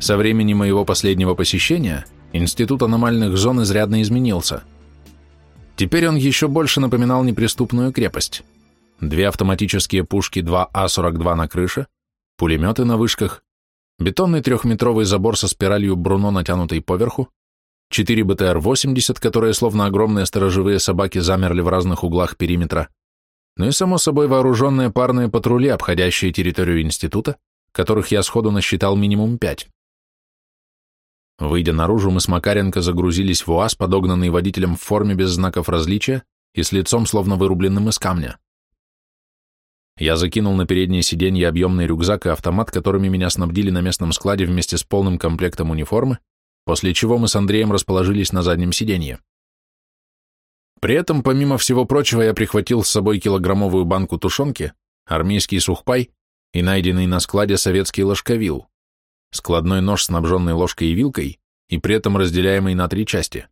Со времени моего последнего посещения Институт аномальных зон изрядно изменился. Теперь он еще больше напоминал неприступную крепость. Две автоматические пушки 2А-42 на крыше, пулеметы на вышках, бетонный трехметровый забор со спиралью Бруно, натянутой поверху, четыре БТР-80, которые словно огромные сторожевые собаки замерли в разных углах периметра, ну и, само собой, вооруженные парные патрули, обходящие территорию института, которых я сходу насчитал минимум пять. Выйдя наружу, мы с Макаренко загрузились в УАЗ, подогнанный водителем в форме без знаков различия и с лицом, словно вырубленным из камня. Я закинул на переднее сиденье объемный рюкзак и автомат, которыми меня снабдили на местном складе вместе с полным комплектом униформы, после чего мы с Андреем расположились на заднем сиденье. При этом, помимо всего прочего, я прихватил с собой килограммовую банку тушенки, армейский сухпай и найденный на складе советский ложковил, складной нож, снабженный ложкой и вилкой, и при этом разделяемый на три части.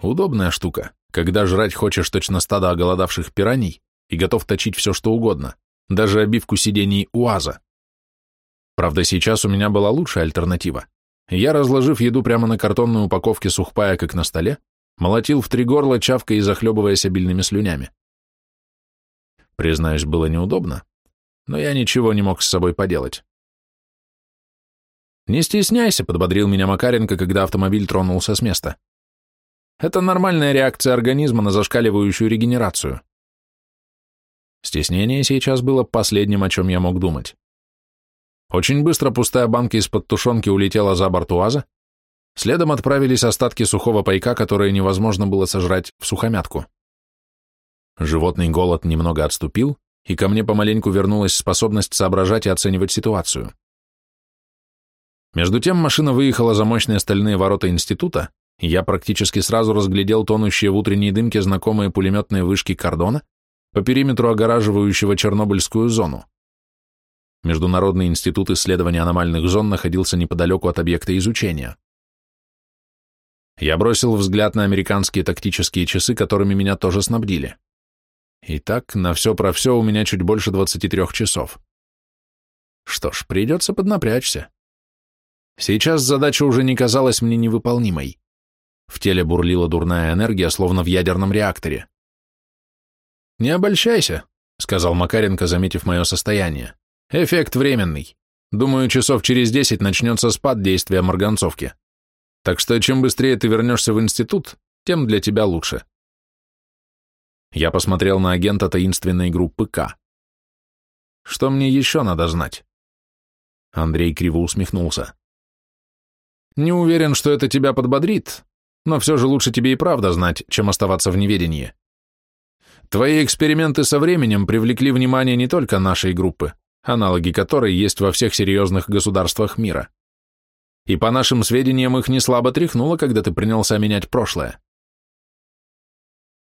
Удобная штука, когда жрать хочешь точно стадо оголодавших пираний и готов точить все, что угодно, даже обивку сидений УАЗа. Правда, сейчас у меня была лучшая альтернатива. Я, разложив еду прямо на картонной упаковке сухпая, как на столе, молотил в три горла, чавкой и захлебываясь обильными слюнями. Признаюсь, было неудобно, но я ничего не мог с собой поделать. «Не стесняйся», — подбодрил меня Макаренко, когда автомобиль тронулся с места. «Это нормальная реакция организма на зашкаливающую регенерацию». Стеснение сейчас было последним, о чем я мог думать. Очень быстро пустая банка из-под тушенки улетела за борт УАЗа, Следом отправились остатки сухого пайка, которые невозможно было сожрать в сухомятку. Животный голод немного отступил, и ко мне помаленьку вернулась способность соображать и оценивать ситуацию. Между тем машина выехала за мощные стальные ворота института, и я практически сразу разглядел тонущие в утренней дымке знакомые пулеметные вышки кордона по периметру огораживающего Чернобыльскую зону. Международный институт исследования аномальных зон находился неподалеку от объекта изучения. Я бросил взгляд на американские тактические часы, которыми меня тоже снабдили. Итак, на все про все у меня чуть больше 23 часов. Что ж, придется поднапрячься. Сейчас задача уже не казалась мне невыполнимой. В теле бурлила дурная энергия, словно в ядерном реакторе. «Не обольщайся», — сказал Макаренко, заметив мое состояние. «Эффект временный. Думаю, часов через десять начнется спад действия марганцовки». Так что чем быстрее ты вернешься в институт, тем для тебя лучше. Я посмотрел на агента таинственной группы К. Что мне еще надо знать? Андрей криво усмехнулся. Не уверен, что это тебя подбодрит, но все же лучше тебе и правда знать, чем оставаться в неведении. Твои эксперименты со временем привлекли внимание не только нашей группы, аналоги которой есть во всех серьезных государствах мира и по нашим сведениям их не слабо тряхнуло, когда ты принялся менять прошлое.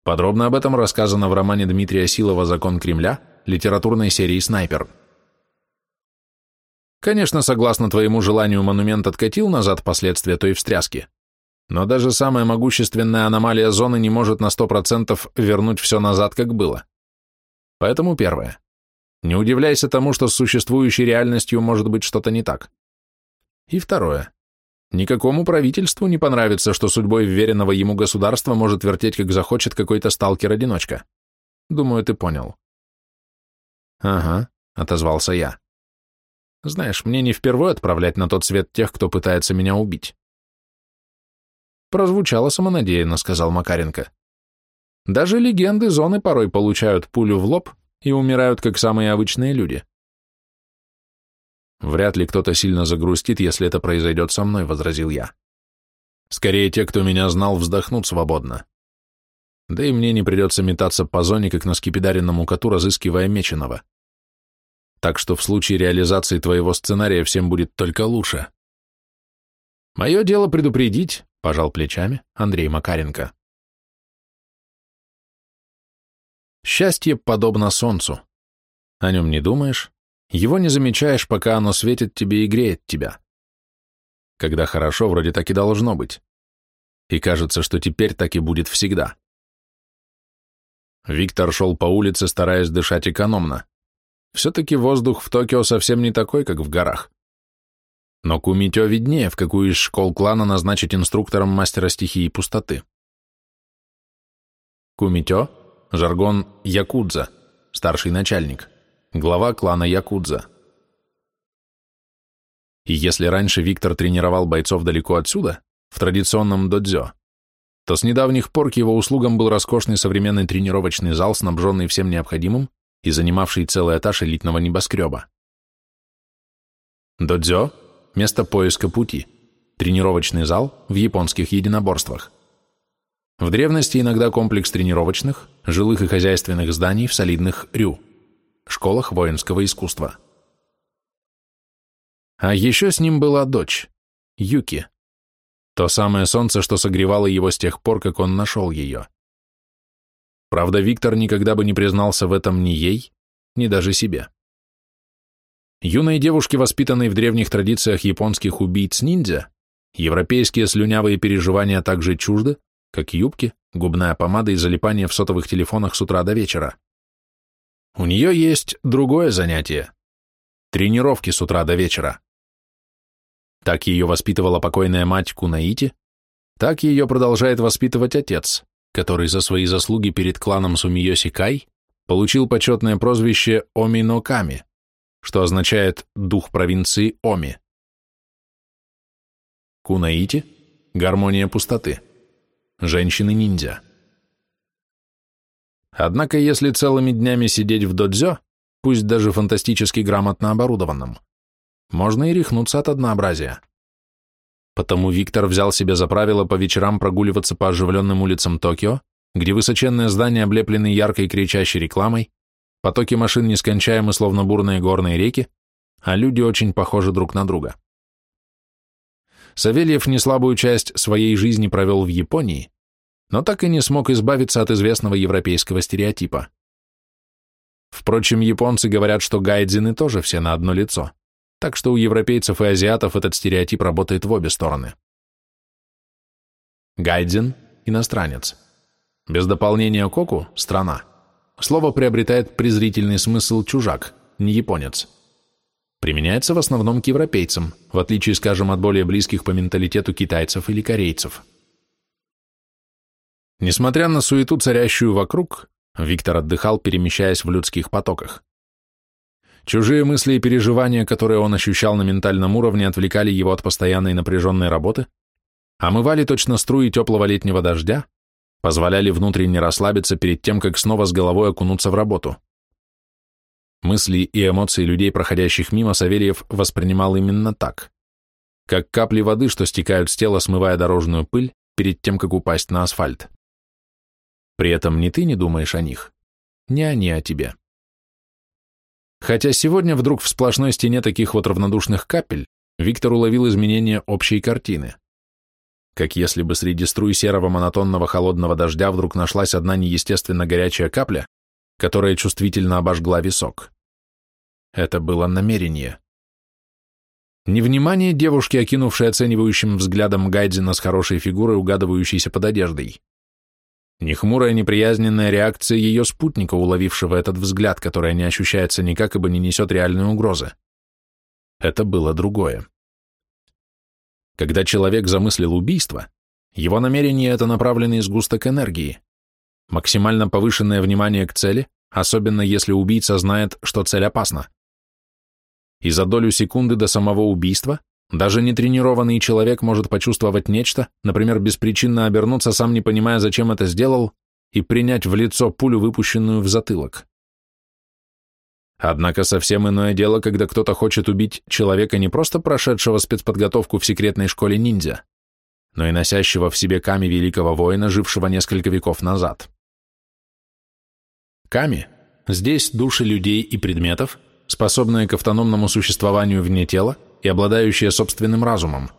Подробно об этом рассказано в романе Дмитрия Силова «Закон Кремля» литературной серии «Снайпер». Конечно, согласно твоему желанию, монумент откатил назад последствия той встряски, но даже самая могущественная аномалия зоны не может на 100% вернуть все назад, как было. Поэтому первое. Не удивляйся тому, что с существующей реальностью может быть что-то не так. И второе. Никакому правительству не понравится, что судьбой вверенного ему государства может вертеть, как захочет какой-то сталкер-одиночка. Думаю, ты понял. Ага, отозвался я. Знаешь, мне не впервые отправлять на тот свет тех, кто пытается меня убить. Прозвучало самонадеянно, сказал Макаренко. Даже легенды зоны порой получают пулю в лоб и умирают, как самые обычные люди. Вряд ли кто-то сильно загрустит, если это произойдет со мной, возразил я. Скорее, те, кто меня знал, вздохнут свободно. Да и мне не придется метаться по зоне, как на скипидаренному коту, разыскивая меченого. Так что в случае реализации твоего сценария всем будет только лучше. Мое дело предупредить, пожал плечами Андрей Макаренко. Счастье подобно солнцу. О нем не думаешь, его не замечаешь, пока оно светит тебе и греет тебя. Когда хорошо, вроде так и должно быть. И кажется, что теперь так и будет всегда. Виктор шел по улице, стараясь дышать экономно. Все-таки воздух в Токио совсем не такой, как в горах. Но Кумитё виднее, в какую из школ клана назначить инструктором мастера стихии пустоты. Кумитё – жаргон Якудза, старший начальник, глава клана Якудза. И если раньше Виктор тренировал бойцов далеко отсюда, в традиционном додзё, то с недавних пор к его услугам был роскошный современный тренировочный зал, снабженный всем необходимым и занимавший целый этаж элитного небоскреба. Додзё – место поиска пути, тренировочный зал в японских единоборствах. В древности иногда комплекс тренировочных, жилых и хозяйственных зданий в солидных рю, школах воинского искусства. А еще с ним была дочь, Юки, то самое солнце, что согревало его с тех пор, как он нашел ее. Правда, Виктор никогда бы не признался в этом ни ей, ни даже себе. Юной девушке, воспитанной в древних традициях японских убийц-ниндзя, европейские слюнявые переживания также чужды, как юбки, губная помада и залипание в сотовых телефонах с утра до вечера. У нее есть другое занятие – тренировки с утра до вечера. Так ее воспитывала покойная мать Кунаити, так ее продолжает воспитывать отец, который за свои заслуги перед кланом Сумиоси Кай получил почетное прозвище Оминоками, что означает «дух провинции Оми». Кунаити – гармония пустоты. Женщины-ниндзя. Однако, если целыми днями сидеть в додзё, пусть даже фантастически грамотно оборудованном, можно и рехнуться от однообразия. Потому Виктор взял себе за правило по вечерам прогуливаться по оживленным улицам Токио, где высоченные здания облеплены яркой кричащей рекламой, потоки машин нескончаемы, словно бурные горные реки, а люди очень похожи друг на друга. Савельев неслабую часть своей жизни провел в Японии, но так и не смог избавиться от известного европейского стереотипа. Впрочем, японцы говорят, что гайдзины тоже все на одно лицо так что у европейцев и азиатов этот стереотип работает в обе стороны. Гайдзин – иностранец. Без дополнения коку – страна. Слово приобретает презрительный смысл чужак, не японец. Применяется в основном к европейцам, в отличие, скажем, от более близких по менталитету китайцев или корейцев. Несмотря на суету, царящую вокруг, Виктор отдыхал, перемещаясь в людских потоках. Чужие мысли и переживания, которые он ощущал на ментальном уровне, отвлекали его от постоянной напряженной работы, омывали точно струи теплого летнего дождя, позволяли внутренне расслабиться перед тем, как снова с головой окунуться в работу. Мысли и эмоции людей, проходящих мимо, Савельев воспринимал именно так, как капли воды, что стекают с тела, смывая дорожную пыль, перед тем, как упасть на асфальт. При этом ни ты не думаешь о них, ни они о тебе. Хотя сегодня вдруг в сплошной стене таких вот равнодушных капель Виктор уловил изменение общей картины. Как если бы среди струй серого монотонного холодного дождя вдруг нашлась одна неестественно горячая капля, которая чувствительно обожгла висок. Это было намерение. Невнимание девушки, окинувшей оценивающим взглядом Гайдзина с хорошей фигурой, угадывающейся под одеждой ни хмурая неприязненная реакция ее спутника, уловившего этот взгляд, который не ощущается никак, ибо не несет реальной угрозы. Это было другое. Когда человек замыслил убийство, его намерение — это направленный сгусток энергии, максимально повышенное внимание к цели, особенно если убийца знает, что цель опасна. И за долю секунды до самого убийства даже нетренированный человек может почувствовать нечто, например, беспричинно обернуться, сам не понимая, зачем это сделал, и принять в лицо пулю, выпущенную в затылок. Однако совсем иное дело, когда кто-то хочет убить человека, не просто прошедшего спецподготовку в секретной школе ниндзя, но и носящего в себе Ками великого воина, жившего несколько веков назад. Ками – здесь души людей и предметов, способные к автономному существованию вне тела, и обладающие собственным разумом.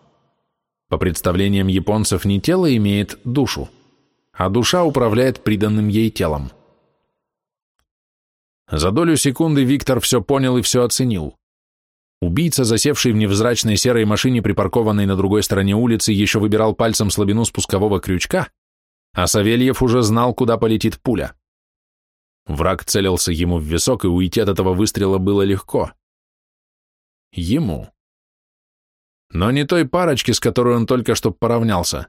По представлениям японцев не тело имеет душу, а душа управляет приданным ей телом. За долю секунды Виктор все понял и все оценил. Убийца, засевший в невзрачной серой машине, припаркованной на другой стороне улицы, еще выбирал пальцем слабину спускового крючка, а Савельев уже знал, куда полетит пуля. Враг целился ему в висок, и уйти от этого выстрела было легко. Ему. Но не той парочки, с которой он только что поравнялся.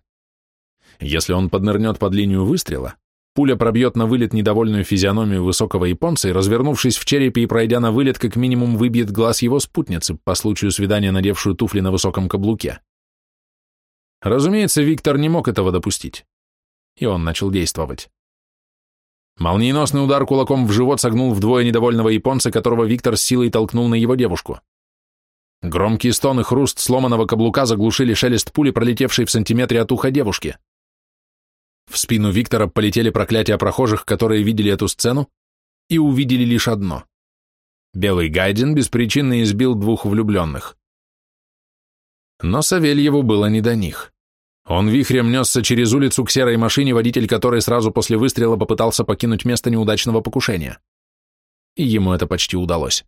Если он поднырнет под линию выстрела, пуля пробьет на вылет недовольную физиономию высокого японца и, развернувшись в черепе и пройдя на вылет, как минимум выбьет глаз его спутницы, по случаю свидания надевшую туфли на высоком каблуке. Разумеется, Виктор не мог этого допустить. И он начал действовать. Молниеносный удар кулаком в живот согнул вдвое недовольного японца, которого Виктор с силой толкнул на его девушку. Громкий стон и хруст сломанного каблука заглушили шелест пули, пролетевшей в сантиметре от уха девушки. В спину Виктора полетели проклятия прохожих, которые видели эту сцену, и увидели лишь одно. Белый Гайден беспричинно избил двух влюбленных. Но Савельеву было не до них. Он вихрем несся через улицу к серой машине, водитель которой сразу после выстрела попытался покинуть место неудачного покушения. И ему это почти удалось.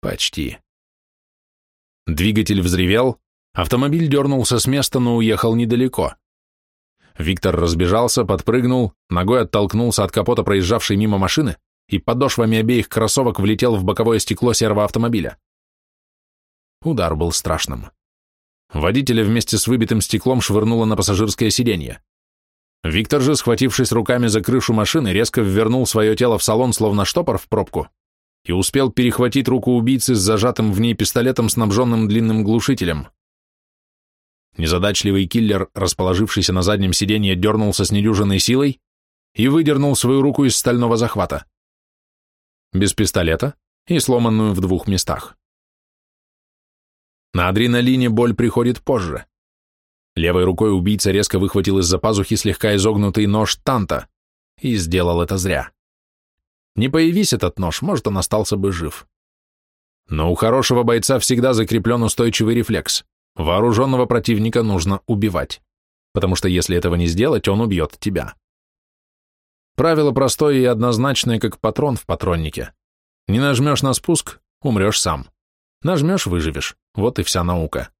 Почти. Двигатель взревел, автомобиль дернулся с места, но уехал недалеко. Виктор разбежался, подпрыгнул, ногой оттолкнулся от капота проезжавшей мимо машины и подошвами обеих кроссовок влетел в боковое стекло серого автомобиля. Удар был страшным. Водителя вместе с выбитым стеклом швырнуло на пассажирское сиденье. Виктор же, схватившись руками за крышу машины, резко ввернул свое тело в салон, словно штопор в пробку, и успел перехватить руку убийцы с зажатым в ней пистолетом, снабженным длинным глушителем. Незадачливый киллер, расположившийся на заднем сиденье, дернулся с недюжиной силой и выдернул свою руку из стального захвата. Без пистолета и сломанную в двух местах. На адреналине боль приходит позже. Левой рукой убийца резко выхватил из-за пазухи слегка изогнутый нож Танта и сделал это зря. Не появись этот нож, может, он остался бы жив. Но у хорошего бойца всегда закреплен устойчивый рефлекс. Вооруженного противника нужно убивать, потому что если этого не сделать, он убьет тебя. Правило простое и однозначное, как патрон в патроннике. Не нажмешь на спуск – умрешь сам. Нажмешь – выживешь. Вот и вся наука.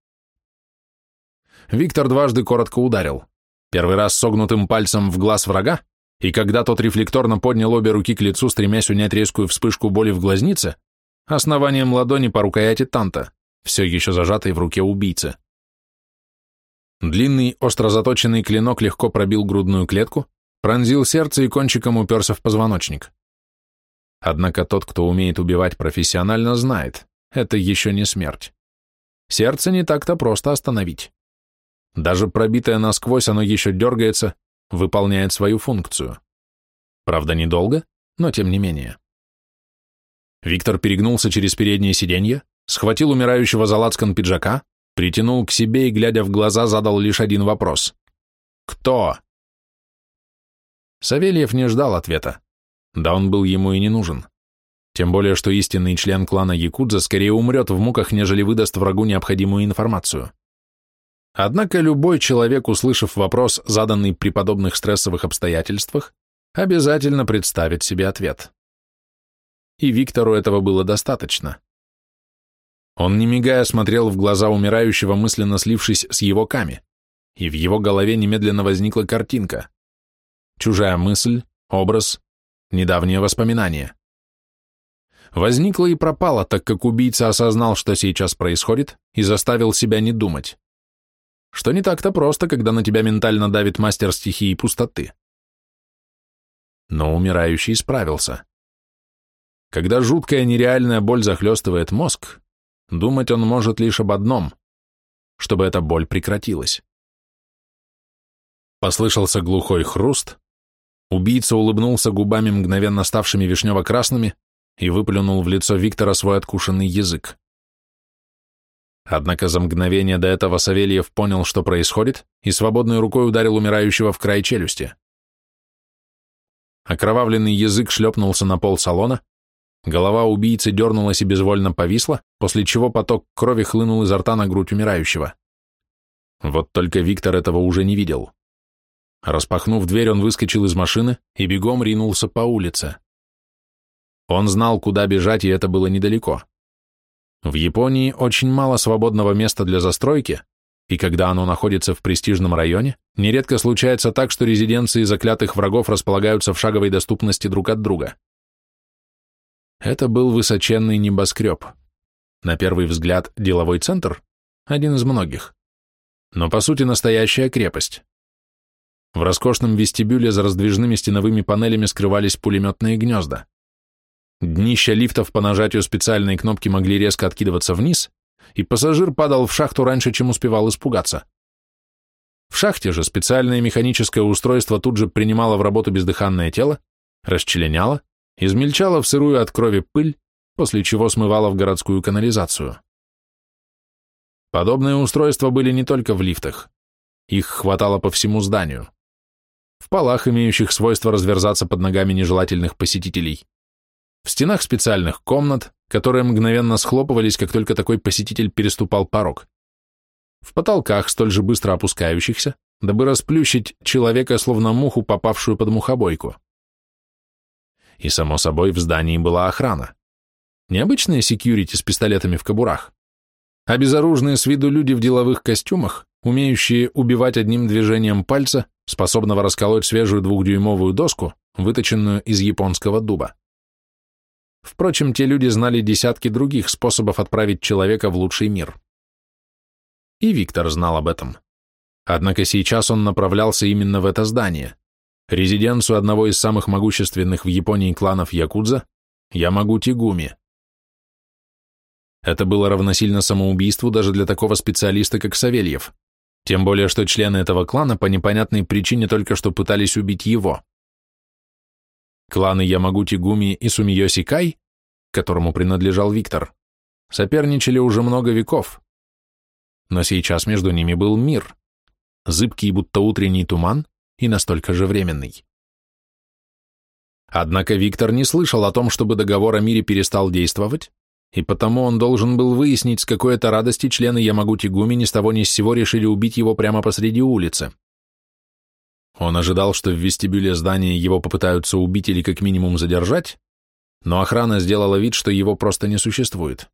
Виктор дважды коротко ударил. Первый раз согнутым пальцем в глаз врага, и когда тот рефлекторно поднял обе руки к лицу, стремясь унять резкую вспышку боли в глазнице, основанием ладони по рукояти танта, все еще зажатой в руке убийцы. Длинный, остро заточенный клинок легко пробил грудную клетку, пронзил сердце и кончиком уперся в позвоночник. Однако тот, кто умеет убивать профессионально, знает, это еще не смерть. Сердце не так-то просто остановить. Даже пробитое насквозь, оно еще дергается, выполняет свою функцию. Правда, недолго, но тем не менее. Виктор перегнулся через переднее сиденье, схватил умирающего за лацкан пиджака, притянул к себе и, глядя в глаза, задал лишь один вопрос. «Кто?» Савельев не ждал ответа. Да он был ему и не нужен. Тем более, что истинный член клана Якудза скорее умрет в муках, нежели выдаст врагу необходимую информацию. Однако любой человек, услышав вопрос, заданный при подобных стрессовых обстоятельствах, обязательно представит себе ответ. И Виктору этого было достаточно. Он, не мигая, смотрел в глаза умирающего, мысленно слившись с его ками, и в его голове немедленно возникла картинка. Чужая мысль, образ, недавнее воспоминание возникла и пропала, так как убийца осознал, что сейчас происходит, и заставил себя не думать. Что не так-то просто, когда на тебя ментально давит мастер стихии пустоты. Но умирающий справился. Когда жуткая нереальная боль захлестывает мозг, думать он может лишь об одном, чтобы эта боль прекратилась. Послышался глухой хруст, убийца улыбнулся губами, мгновенно ставшими вишнево-красными, и выплюнул в лицо Виктора свой откушенный язык. Однако за мгновение до этого Савельев понял, что происходит, и свободной рукой ударил умирающего в край челюсти. Окровавленный язык шлепнулся на пол салона, голова убийцы дернулась и безвольно повисла, после чего поток крови хлынул изо рта на грудь умирающего. Вот только Виктор этого уже не видел. Распахнув дверь, он выскочил из машины и бегом ринулся по улице. Он знал, куда бежать, и это было недалеко. В Японии очень мало свободного места для застройки, и когда оно находится в престижном районе, нередко случается так, что резиденции заклятых врагов располагаются в шаговой доступности друг от друга. Это был высоченный небоскреб. На первый взгляд деловой центр, один из многих. Но по сути настоящая крепость. В роскошном вестибюле за раздвижными стеновыми панелями скрывались пулеметные гнезда. Днища лифтов по нажатию специальной кнопки могли резко откидываться вниз, и пассажир падал в шахту раньше, чем успевал испугаться. В шахте же специальное механическое устройство тут же принимало в работу бездыханное тело, расчленяло, измельчало в сырую от крови пыль, после чего смывало в городскую канализацию. Подобные устройства были не только в лифтах. Их хватало по всему зданию. В полах, имеющих свойство разверзаться под ногами нежелательных посетителей. В стенах специальных комнат, которые мгновенно схлопывались, как только такой посетитель переступал порог. В потолках, столь же быстро опускающихся, дабы расплющить человека, словно муху, попавшую под мухобойку. И, само собой, в здании была охрана. Необычные секьюрити с пистолетами в кобурах, а безоружные с виду люди в деловых костюмах, умеющие убивать одним движением пальца, способного расколоть свежую двухдюймовую доску, выточенную из японского дуба. Впрочем, те люди знали десятки других способов отправить человека в лучший мир. И Виктор знал об этом. Однако сейчас он направлялся именно в это здание, резиденцию одного из самых могущественных в Японии кланов Якудза, Ямагути-Гуми. Это было равносильно самоубийству даже для такого специалиста, как Савельев. Тем более, что члены этого клана по непонятной причине только что пытались убить его. Кланы Ямагути Гуми и Сумиоси Кай, которому принадлежал Виктор, соперничали уже много веков. Но сейчас между ними был мир, зыбкий будто утренний туман и настолько же временный. Однако Виктор не слышал о том, чтобы договор о мире перестал действовать, и потому он должен был выяснить, с какой-то радости члены Ямагути Гуми ни с того ни с сего решили убить его прямо посреди улицы. Он ожидал, что в вестибюле здания его попытаются убить или как минимум задержать, но охрана сделала вид, что его просто не существует.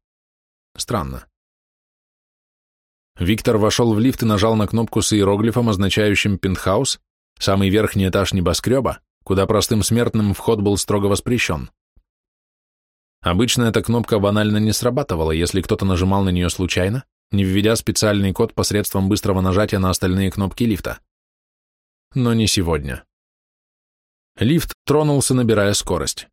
Странно. Виктор вошел в лифт и нажал на кнопку с иероглифом, означающим «пентхаус», самый верхний этаж небоскреба, куда простым смертным вход был строго воспрещен. Обычно эта кнопка банально не срабатывала, если кто-то нажимал на нее случайно, не введя специальный код посредством быстрого нажатия на остальные кнопки лифта. Но не сегодня. Лифт тронулся, набирая скорость.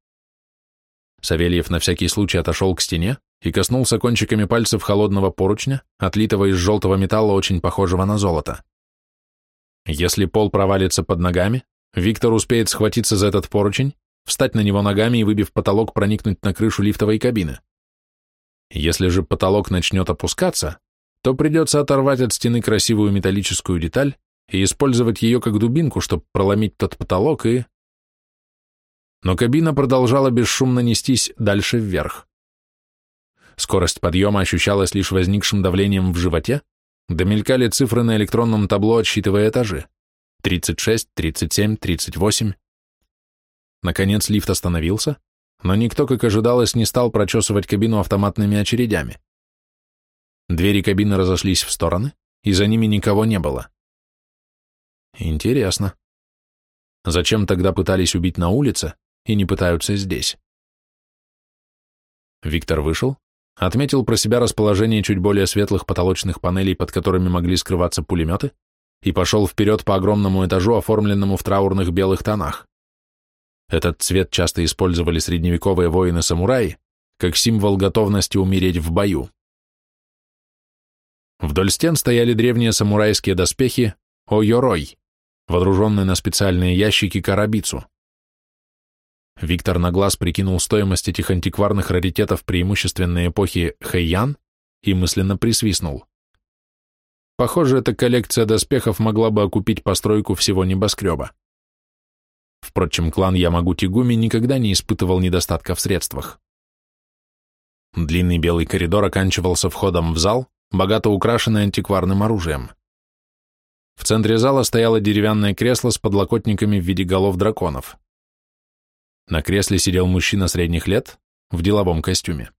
Савельев на всякий случай отошел к стене и коснулся кончиками пальцев холодного поручня, отлитого из желтого металла, очень похожего на золото. Если пол провалится под ногами, Виктор успеет схватиться за этот поручень встать на него ногами и, выбив потолок, проникнуть на крышу лифтовой кабины. Если же потолок начнет опускаться, то придется оторвать от стены красивую металлическую деталь и использовать ее как дубинку, чтобы проломить тот потолок и... Но кабина продолжала бесшумно нестись дальше вверх. Скорость подъема ощущалась лишь возникшим давлением в животе, домелькали цифры на электронном табло, отсчитывая этажи. 36, 37, 38. Наконец лифт остановился, но никто, как ожидалось, не стал прочесывать кабину автоматными очередями. Двери кабины разошлись в стороны, и за ними никого не было. Интересно. Зачем тогда пытались убить на улице и не пытаются здесь? Виктор вышел, отметил про себя расположение чуть более светлых потолочных панелей, под которыми могли скрываться пулеметы, и пошел вперед по огромному этажу, оформленному в траурных белых тонах. Этот цвет часто использовали средневековые воины-самураи как символ готовности умереть в бою. Вдоль стен стояли древние самурайские доспехи ойорой, водруженные на специальные ящики карабицу. Виктор на глаз прикинул стоимость этих антикварных раритетов преимущественной эпохи Хэйян и мысленно присвистнул. Похоже, эта коллекция доспехов могла бы окупить постройку всего небоскреба. Впрочем, клан Ямагути-Гуми никогда не испытывал недостатка в средствах. Длинный белый коридор оканчивался входом в зал, богато украшенный антикварным оружием. В центре зала стояло деревянное кресло с подлокотниками в виде голов драконов. На кресле сидел мужчина средних лет в деловом костюме.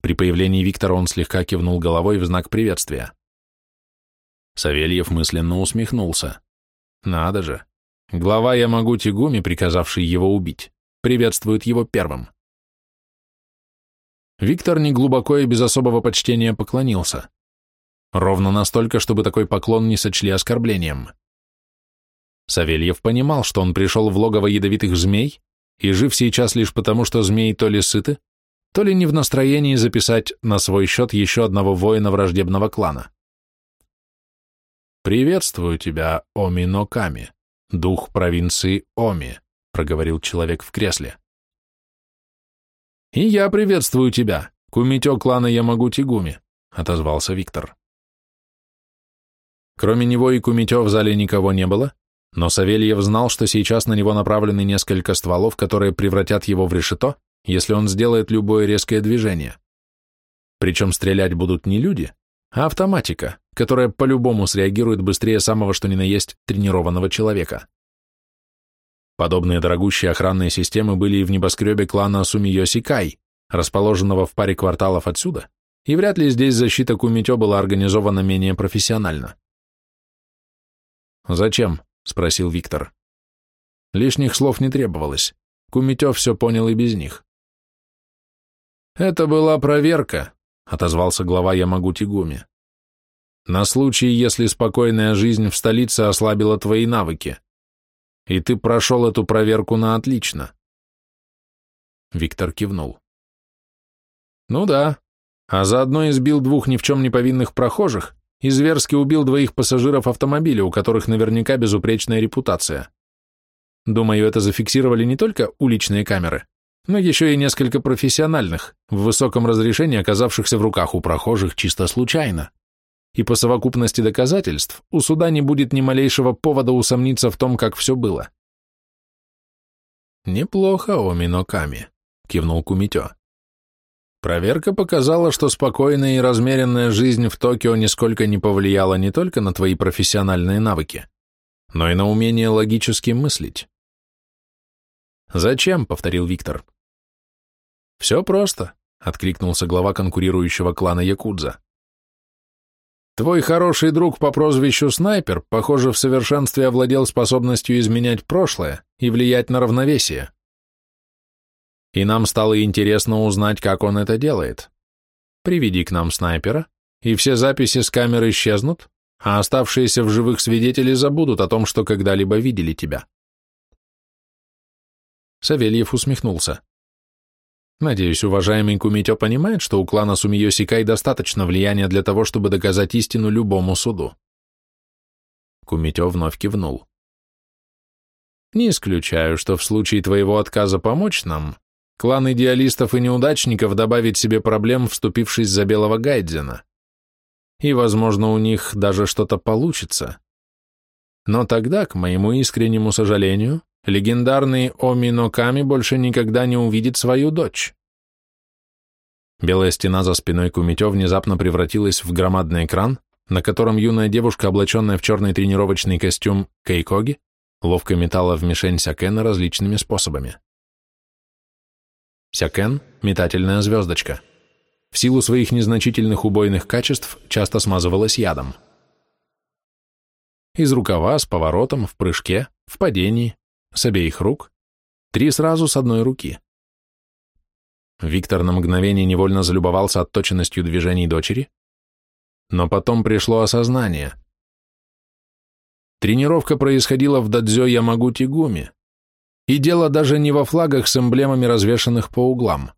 При появлении Виктора он слегка кивнул головой в знак приветствия. Савельев мысленно усмехнулся. Надо же, Глава Ямагути Гуми, приказавший его убить, приветствует его первым. Виктор неглубоко и без особого почтения поклонился. Ровно настолько, чтобы такой поклон не сочли оскорблением. Савельев понимал, что он пришел в логово ядовитых змей и жив сейчас лишь потому, что змеи то ли сыты, то ли не в настроении записать на свой счет еще одного воина враждебного клана. «Приветствую тебя, Оми Ноками, дух провинции Оми», — проговорил человек в кресле. «И я приветствую тебя, кумитё клана Ямагути-Гуми», — отозвался Виктор. Кроме него и кумитё в зале никого не было, но Савельев знал, что сейчас на него направлены несколько стволов, которые превратят его в решето, если он сделает любое резкое движение. Причем стрелять будут не люди, а автоматика, которая по-любому среагирует быстрее самого что ни на есть тренированного человека. Подобные дорогущие охранные системы были и в небоскребе клана Сумиёсикай, расположенного в паре кварталов отсюда, и вряд ли здесь защита Кумитё была организована менее профессионально. «Зачем?» — спросил Виктор. Лишних слов не требовалось. Кумитё все понял и без них. «Это была проверка», — отозвался глава Ямагути-Гуми. «На случай, если спокойная жизнь в столице ослабила твои навыки. И ты прошел эту проверку на отлично». Виктор кивнул. «Ну да, а заодно избил двух ни в чем не повинных прохожих и зверски убил двоих пассажиров автомобиля, у которых наверняка безупречная репутация. Думаю, это зафиксировали не только уличные камеры, но еще и несколько профессиональных, в высоком разрешении оказавшихся в руках у прохожих чисто случайно. И по совокупности доказательств у суда не будет ни малейшего повода усомниться в том, как все было. «Неплохо, Оминоками», — кивнул Кумитё. Проверка показала, что спокойная и размеренная жизнь в Токио нисколько не повлияла не только на твои профессиональные навыки, но и на умение логически мыслить. «Зачем?» — повторил Виктор. «Все просто», — откликнулся глава конкурирующего клана Якудза. «Твой хороший друг по прозвищу Снайпер, похоже, в совершенстве овладел способностью изменять прошлое и влиять на равновесие. И нам стало интересно узнать, как он это делает. Приведи к нам снайпера, и все записи с камер исчезнут, а оставшиеся в живых свидетели забудут о том, что когда-либо видели тебя». Савельев усмехнулся. Надеюсь, уважаемый Кумитё понимает, что у клана Сумиё Сикай достаточно влияния для того, чтобы доказать истину любому суду. Кумитё вновь кивнул. Не исключаю, что в случае твоего отказа помочь нам, клан идеалистов и неудачников добавит себе проблем, вступившись за белого Гайдзена. И, возможно, у них даже что-то получится. Но тогда, к моему искреннему сожалению, легендарный Омино Ками больше никогда не увидит свою дочь. Белая стена за спиной Кумитё внезапно превратилась в громадный экран, на котором юная девушка, облаченная в черный тренировочный костюм Кейкоги, ловко метала в мишень Сякена различными способами. Сякен – метательная звездочка. В силу своих незначительных убойных качеств часто смазывалась ядом. Из рукава, с поворотом, в прыжке, в падении, с обеих рук, три сразу с одной руки. Виктор на мгновение невольно залюбовался отточенностью движений дочери, но потом пришло осознание. Тренировка происходила в дадзё Ямагути Гуми, и дело даже не во флагах с эмблемами, развешанных по углам.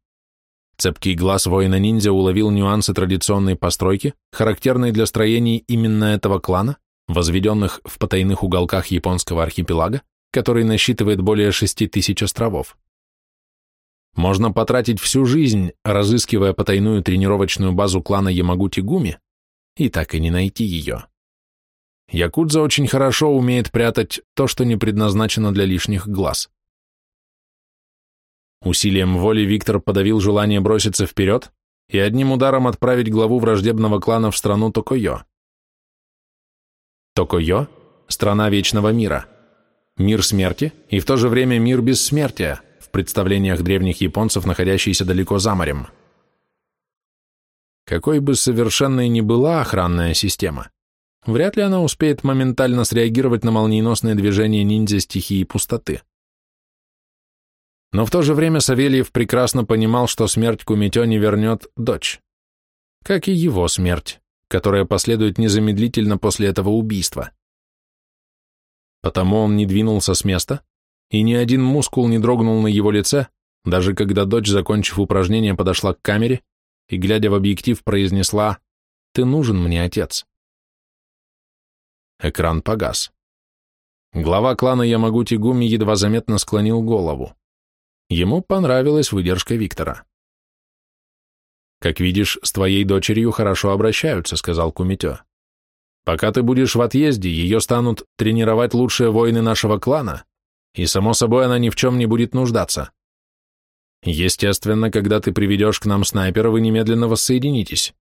Цепкий глаз воина-ниндзя уловил нюансы традиционной постройки, характерной для строений именно этого клана, возведенных в потайных уголках японского архипелага, который насчитывает более шести тысяч островов. Можно потратить всю жизнь, разыскивая потайную тренировочную базу клана Ямагути-Гуми, и так и не найти ее. Якудза очень хорошо умеет прятать то, что не предназначено для лишних глаз. Усилием воли Виктор подавил желание броситься вперед и одним ударом отправить главу враждебного клана в страну Токойо. Токойо – страна вечного мира – мир смерти и в то же время мир бессмертия в представлениях древних японцев, находящийся далеко за морем. Какой бы совершенной ни была охранная система, вряд ли она успеет моментально среагировать на молниеносное движение ниндзя стихии пустоты. Но в то же время Савельев прекрасно понимал, что смерть Кумитё не вернет дочь, как и его смерть, которое последует незамедлительно после этого убийства. Потому он не двинулся с места, и ни один мускул не дрогнул на его лице, даже когда дочь, закончив упражнение, подошла к камере и, глядя в объектив, произнесла «Ты нужен мне, отец». Экран погас. Глава клана Ямагути Гуми едва заметно склонил голову. Ему понравилась выдержка Виктора. «Как видишь, с твоей дочерью хорошо обращаются», — сказал Кумитё. «Пока ты будешь в отъезде, ее станут тренировать лучшие воины нашего клана, и, само собой, она ни в чем не будет нуждаться. Естественно, когда ты приведешь к нам снайпера, вы немедленно воссоединитесь.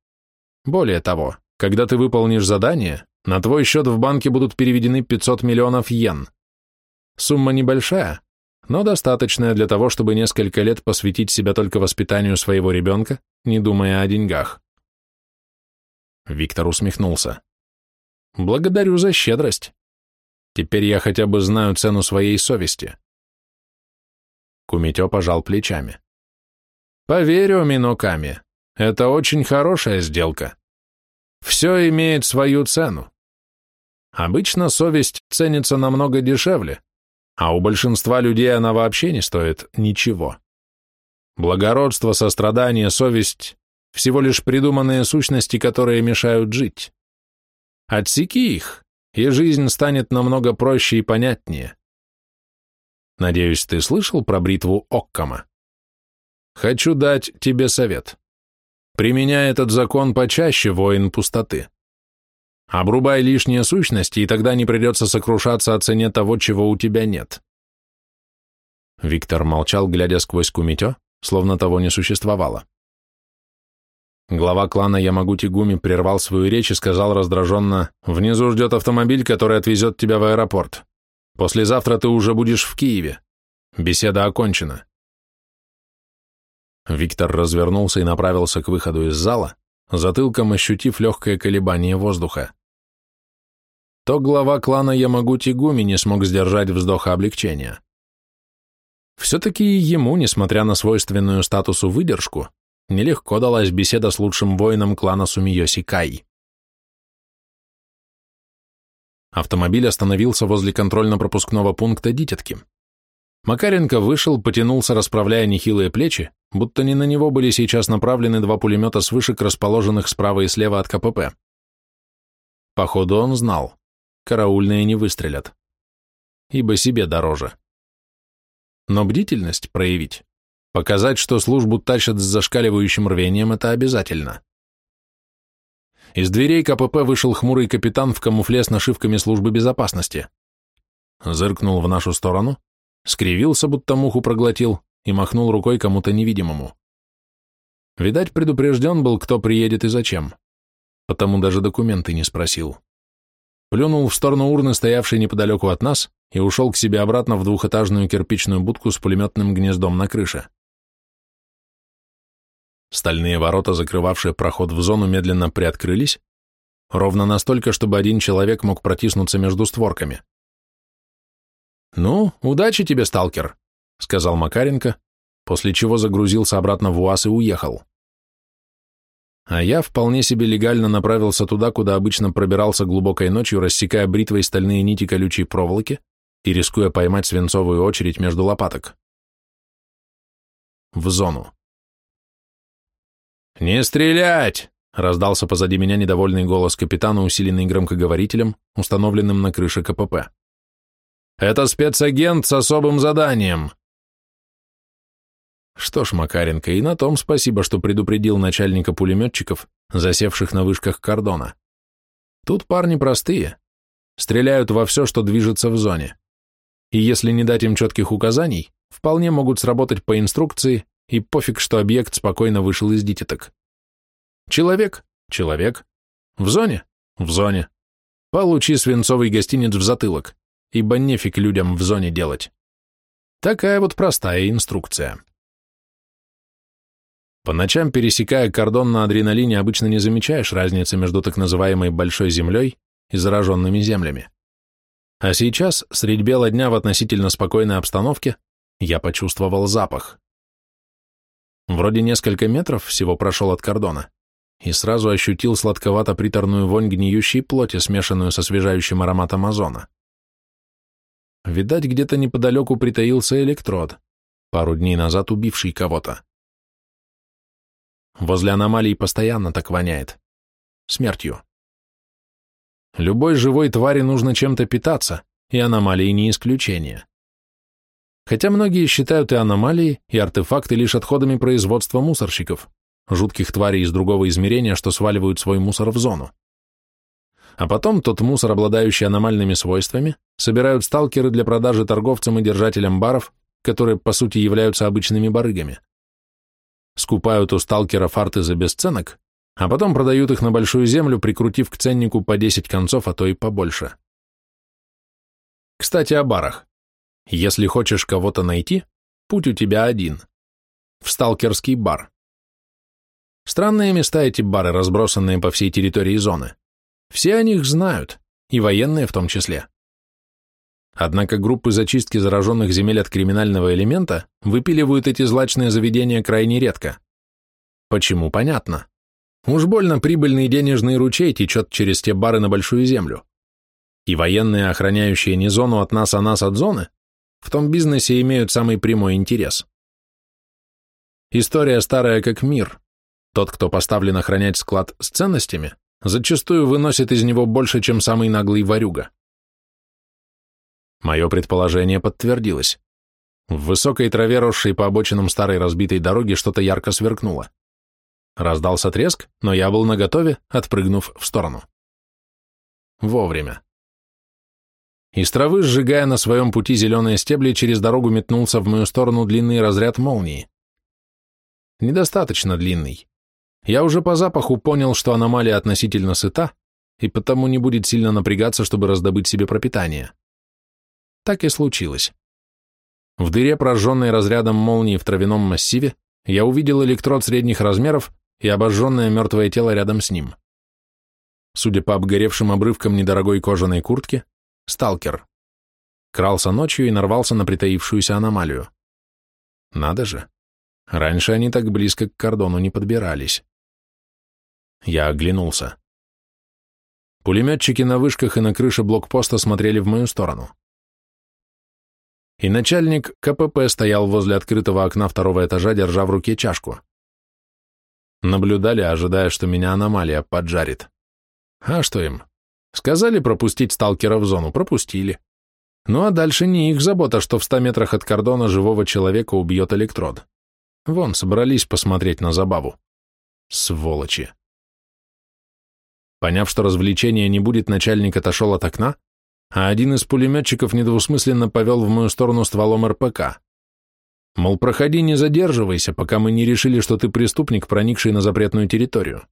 Более того, когда ты выполнишь задание, на твой счет в банке будут переведены 500 миллионов йен. Сумма небольшая, но достаточная для того, чтобы несколько лет посвятить себя только воспитанию своего ребенка, не думая о деньгах. Виктор усмехнулся. «Благодарю за щедрость. Теперь я хотя бы знаю цену своей совести». Кумитё пожал плечами. «Поверю, Миноками, это очень хорошая сделка. Все имеет свою цену. Обычно совесть ценится намного дешевле, а у большинства людей она вообще не стоит ничего. Благородство, сострадание, совесть – всего лишь придуманные сущности, которые мешают жить. Отсеки их, и жизнь станет намного проще и понятнее. Надеюсь, ты слышал про бритву Оккама? Хочу дать тебе совет. Применяй этот закон почаще, воин пустоты. Обрубай лишние сущности, и тогда не придется сокрушаться о цене того, чего у тебя нет. Виктор молчал, глядя сквозь кумитё, словно того не существовало. Глава клана Ямагути Гуми прервал свою речь и сказал раздраженно, «Внизу ждет автомобиль, который отвезет тебя в аэропорт. Послезавтра ты уже будешь в Киеве. Беседа окончена». Виктор развернулся и направился к выходу из зала, затылком ощутив легкое колебание воздуха то глава клана Ямагути Гуми не смог сдержать вздоха облегчения. Все-таки ему, несмотря на свойственную статусу выдержку, нелегко далась беседа с лучшим воином клана Сумиоси Кай. Автомобиль остановился возле контрольно-пропускного пункта Дитятки. Макаренко вышел, потянулся, расправляя нехилые плечи, будто не на него были сейчас направлены два пулемета с вышек, расположенных справа и слева от КПП. Походу, он знал караульные не выстрелят, ибо себе дороже. Но бдительность проявить, показать, что службу тащат с зашкаливающим рвением, это обязательно. Из дверей КПП вышел хмурый капитан в камуфле с нашивками службы безопасности. Зыркнул в нашу сторону, скривился, будто муху проглотил, и махнул рукой кому-то невидимому. Видать, предупрежден был, кто приедет и зачем, потому даже документы не спросил плюнул в сторону урны, стоявшей неподалеку от нас, и ушел к себе обратно в двухэтажную кирпичную будку с пулеметным гнездом на крыше. Стальные ворота, закрывавшие проход в зону, медленно приоткрылись, ровно настолько, чтобы один человек мог протиснуться между створками. «Ну, удачи тебе, сталкер», — сказал Макаренко, после чего загрузился обратно в УАЗ и уехал а я вполне себе легально направился туда, куда обычно пробирался глубокой ночью, рассекая бритвой стальные нити колючей проволоки и рискуя поймать свинцовую очередь между лопаток. В зону. «Не стрелять!» — раздался позади меня недовольный голос капитана, усиленный громкоговорителем, установленным на крыше КПП. «Это спецагент с особым заданием!» Что ж, Макаренко, и на том спасибо, что предупредил начальника пулеметчиков, засевших на вышках кордона. Тут парни простые, стреляют во все, что движется в зоне. И если не дать им четких указаний, вполне могут сработать по инструкции, и пофиг, что объект спокойно вышел из дитяток. Человек? Человек. В зоне? В зоне. Получи свинцовый гостиниц в затылок, ибо нефиг людям в зоне делать. Такая вот простая инструкция. По ночам, пересекая кордон на адреналине, обычно не замечаешь разницы между так называемой «большой землей» и зараженными землями. А сейчас, средь бела дня в относительно спокойной обстановке, я почувствовал запах. Вроде несколько метров всего прошел от кордона, и сразу ощутил сладковато-приторную вонь гниющей плоти, смешанную со освежающим ароматом озона. Видать, где-то неподалеку притаился электрод, пару дней назад убивший кого-то. Возле аномалий постоянно так воняет. Смертью. Любой живой твари нужно чем-то питаться, и аномалии не исключение. Хотя многие считают и аномалии, и артефакты лишь отходами производства мусорщиков, жутких тварей из другого измерения, что сваливают свой мусор в зону. А потом тот мусор, обладающий аномальными свойствами, собирают сталкеры для продажи торговцам и держателям баров, которые по сути являются обычными барыгами. Скупают у сталкеров арты за бесценок, а потом продают их на большую землю, прикрутив к ценнику по 10 концов, а то и побольше. Кстати, о барах. Если хочешь кого-то найти, путь у тебя один. В сталкерский бар. Странные места эти бары, разбросанные по всей территории зоны. Все о них знают, и военные в том числе. Однако группы зачистки зараженных земель от криминального элемента выпиливают эти злачные заведения крайне редко. Почему, понятно. Уж больно прибыльный денежный ручей течет через те бары на Большую Землю. И военные, охраняющие не зону от нас, а нас от зоны, в том бизнесе имеют самый прямой интерес. История старая как мир. Тот, кто поставлен охранять склад с ценностями, зачастую выносит из него больше, чем самый наглый ворюга. Мое предположение подтвердилось. В высокой траве, росшей по обочинам старой разбитой дороги, что-то ярко сверкнуло. Раздался треск, но я был наготове, отпрыгнув в сторону. Вовремя. Из травы, сжигая на своем пути зеленые стебли, через дорогу метнулся в мою сторону длинный разряд молнии. Недостаточно длинный. Я уже по запаху понял, что аномалия относительно сыта, и потому не будет сильно напрягаться, чтобы раздобыть себе пропитание. Так и случилось. В дыре, прожженной разрядом молнии в травяном массиве, я увидел электрод средних размеров и обожженное мертвое тело рядом с ним. Судя по обгоревшим обрывкам недорогой кожаной куртки, сталкер. Крался ночью и нарвался на притаившуюся аномалию. Надо же. Раньше они так близко к кордону не подбирались. Я оглянулся. Пулеметчики на вышках и на крыше блокпоста смотрели в мою сторону и начальник КПП стоял возле открытого окна второго этажа, держа в руке чашку. Наблюдали, ожидая, что меня аномалия поджарит. А что им? Сказали пропустить сталкера в зону, пропустили. Ну а дальше не их забота, что в ста метрах от кордона живого человека убьет электрод. Вон, собрались посмотреть на забаву. Сволочи. Поняв, что развлечения не будет, начальник отошел от окна, а один из пулеметчиков недвусмысленно повел в мою сторону стволом РПК. Мол, проходи, не задерживайся, пока мы не решили, что ты преступник, проникший на запретную территорию.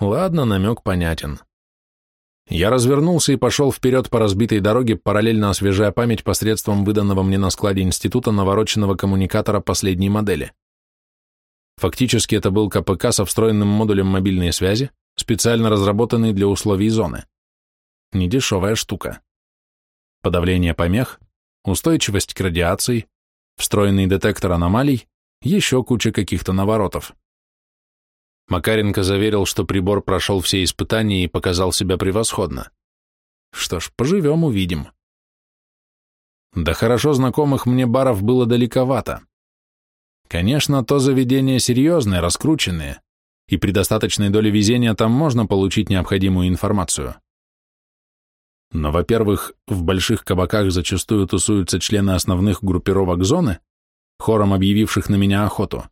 Ладно, намек понятен. Я развернулся и пошел вперед по разбитой дороге, параллельно освежая память посредством выданного мне на складе института навороченного коммуникатора последней модели. Фактически это был КПК со встроенным модулем мобильной связи, специально разработанный для условий зоны недешевая штука. Подавление помех, устойчивость к радиации, встроенный детектор аномалий, еще куча каких-то наворотов. Макаренко заверил, что прибор прошел все испытания и показал себя превосходно. Что ж, поживем, увидим. До хорошо знакомых мне баров было далековато. Конечно, то заведение серьезное, раскрученное, и при достаточной доле везения там можно получить необходимую информацию. Но, во-первых, в больших кабаках зачастую тусуются члены основных группировок зоны, хором объявивших на меня охоту.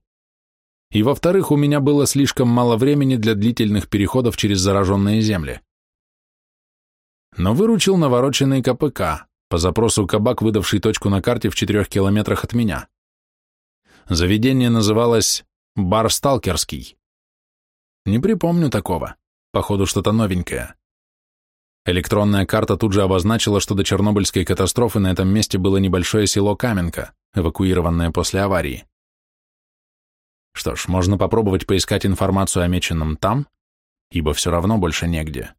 И, во-вторых, у меня было слишком мало времени для длительных переходов через зараженные земли. Но выручил навороченный КПК, по запросу кабак, выдавший точку на карте в четырех километрах от меня. Заведение называлось «Бар Сталкерский». Не припомню такого, походу что-то новенькое. Электронная карта тут же обозначила, что до Чернобыльской катастрофы на этом месте было небольшое село Каменка, эвакуированное после аварии. Что ж, можно попробовать поискать информацию о меченном там, ибо все равно больше негде.